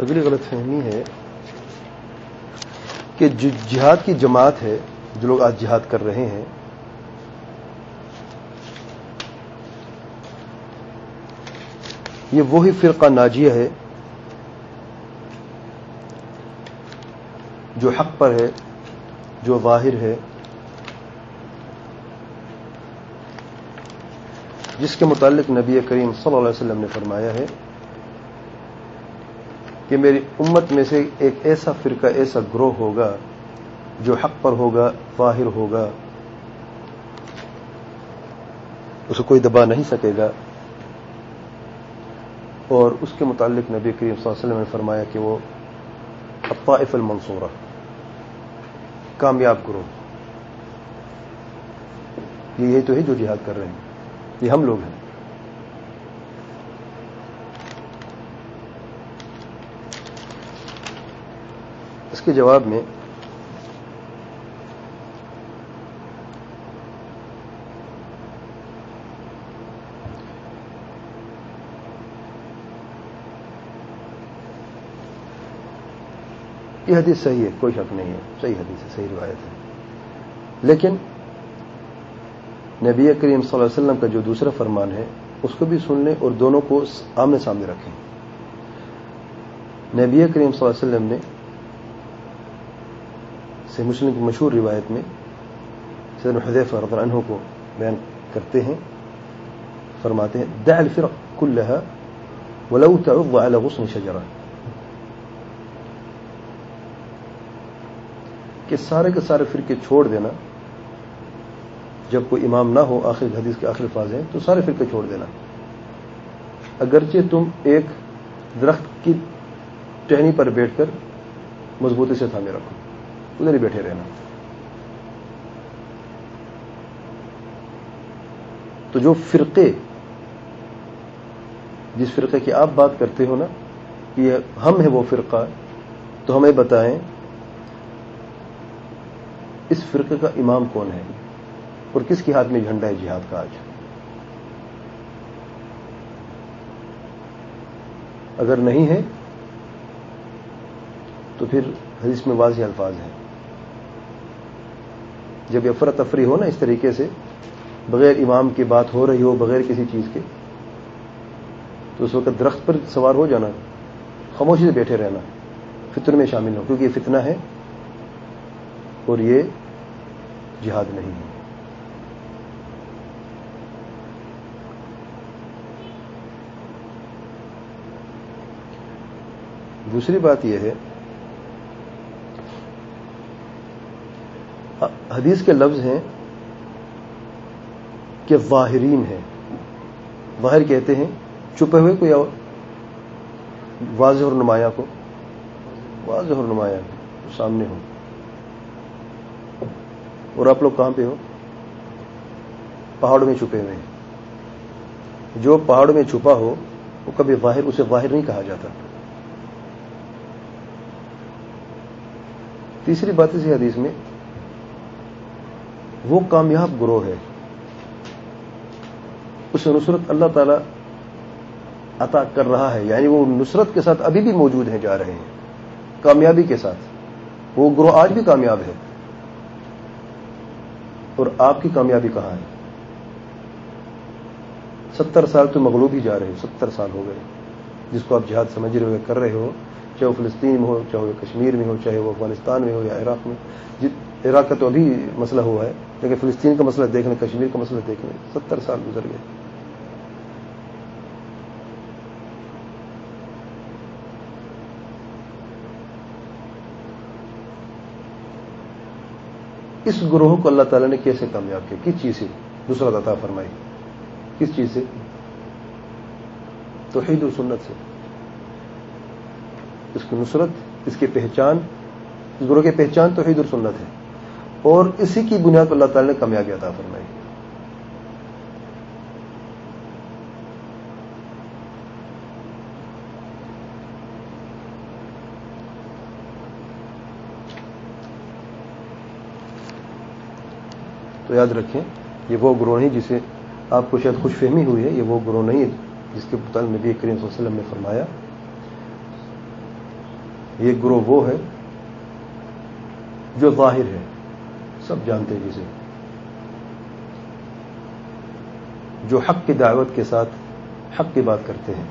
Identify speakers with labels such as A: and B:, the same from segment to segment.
A: اگلی غلط فہمی ہے کہ جو جہاد کی جماعت ہے، جو لوگ آج جہاد کر رہے ہیں، یہ وہی فرقہ ناجیہ ہے جو حق پر ہے، جو ظاہر ہے، جس کے متعلق نبی کریم صلی اللہ علیہ وسلم نے فرمایا ہے۔ کہ میری امت میں سے ایک ایسا فرقہ، ایسا گروہ ہوگا جو حق پر ہوگا، ظاہر ہوگا۔ اسے کوئی دبا نہیں سکے گا۔ اور اس کے متعلق نبی کریم صلی اللہ علیہ وسلم نے فرمایا کہ وہ الطائف المنصورہ، کامیاب کرو یہ یہی تو ہے جو جہاد کر رہے ہیں۔ یہ ہم لوگ ہیں۔ اس کے جواب میں یہ حدیث صحیح ہے، کوئی شک نہیں ہے۔ صحیح حدیث ہے، صحیح روایت ہے۔ لیکن نبی کریم صلی اللہ علیہ وسلم کا جو دوسرا فرمان ہے، اس کو بھی سن لیں اور دونوں کو آمنے سامنے رکھیں۔ نبی کریم صلی اللہ علیہ وسلم نے سے مسلم کی مشہور روایت میں سید حدیف رضی عنہ کو بیان کرتے ہیں، فرماتے ہیں، دع الفرق كلها ولو تعض على غصن شجره کہ سارے کے سارے فرقے چھوڑ دینا، جب کوئی امام نہ ہو آخر حدیث کے آخر فاض ہیں، تو سارے فرقے چھوڑ دینا۔ اگرچہ تم ایک درخت کی ٹہنی پر بیٹھ کر مضبوطی سے تھامے رکھو۔ ادھر ہی بیٹھے رہنا۔ تو جو فرقے، جس فرقے کی آپ بات کرتے ہو نا، کہ ہم ہیں وہ فرقہ، تو ہمیں بتائیں اس فرقے کا امام کون ہے اور کس کے ہاتھ میں جھنڈا ہے جہاد کا آج؟ اگر نہیں ہے، تو پھر حدیث میں واضح الفاظ ہیں۔ جب افرتفری ہو نا اس طریقے سے، بغیر امام کی بات ہو رہی ہو، بغیر کسی چیز کے، تو اس وقت درخت پر سوار ہو جانا، خاموشی سے بیٹھے رہنا، فطر میں شامل ہو، کیونکہ یہ فتنہ ہے اور یہ جہاد نہیں ہے۔ دوسری بات یہ ہے حدیث کے لفظ ہیں کہ واہرین ہیں۔ واہر کہتے ہیں، چھپے ہوئے کوئی اور؟ واضح اور نمایاں کو۔ واضح اور نمایاں سامنے ہو اور آپ لوگ کہاں پہ ہو؟ پہاڑ میں چھپے ہوئے ہیں۔ جو پہاڑ میں چھپا ہو، وہ کبھی باہر اسے باہر نہیں کہا جاتا۔ تیسری بات اسی حدیث میں وہ کامیاب گروہ ہے۔ اسے نصرت اللہ تعالی عطا کر رہا ہے یعنی وہ نصرت کے ساتھ ابھی بھی موجود ہیں، جا رہے ہیں۔ کامیابی کے ساتھ۔ وہ گروہ آج بھی کامیاب ہے۔ اور آپ کی کامیابی کہاں ہے؟ ستر سال تو مغلوب ہی جا رہے ہو ستر سال ہو گئے۔ جس کو آپ جہاد سمجھ رہے ہوئے کر رہے ہو، چاہے وہ فلسطین میں ہو، چاہے وہ کشمیر میں ہو، چاہے وہ افغانستان میں ہو یا عراق میں عراق کا تو ابھی مسئلہ ہوا ہے، لیکن فلسطین کا مسئلہ دیکھنے، کشمیر کا مسئلہ دیکھنے، ستر سال گزر گئے۔ اس گروہ کو اللہ تعالیٰ نے کیسے کامیاب کیا؟ کس چیز سے؟ دوسرا عطا فرمائی۔ کس چیز سے؟ توحید و سنت سے۔ اس کی نصرت، اس کی پہچان، اس گروہ کی پہچان توحید اور سنت ہے۔ اور اسی کی بنیاد پر اللہ تعالیٰ نے کامیابی عطا فرمائی۔ تو یاد رکھیں، یہ وہ گروہ نہیں جسے آپ کو شاید خوش فہمی ہوئی ہے، یہ وہ گروہ نہیں ہے جس کے متعلق نبی کریم صلی اللہ علیہ وسلم نے فرمایا۔ یہ گروہ وہ ہے جو ظاہر ہے۔ سب جانتے ہیں جسے۔ جو حق کی دعوت کے ساتھ حق کی بات کرتے ہیں۔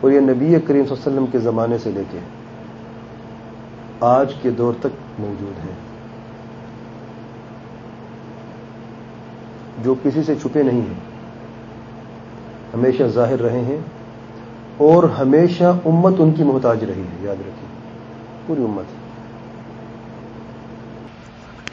A: اور یہ نبی کریم صلی اللہ علیہ وسلم کے زمانے سے لے کے آج کے دور تک موجود ہیں۔ جو کسی سے چھپے نہیں ہیں۔ ہمیشہ ظاہر رہے ہیں اور ہمیشہ امت ان کی محتاج رہی ہے۔ یاد رکھیے پوری امت۔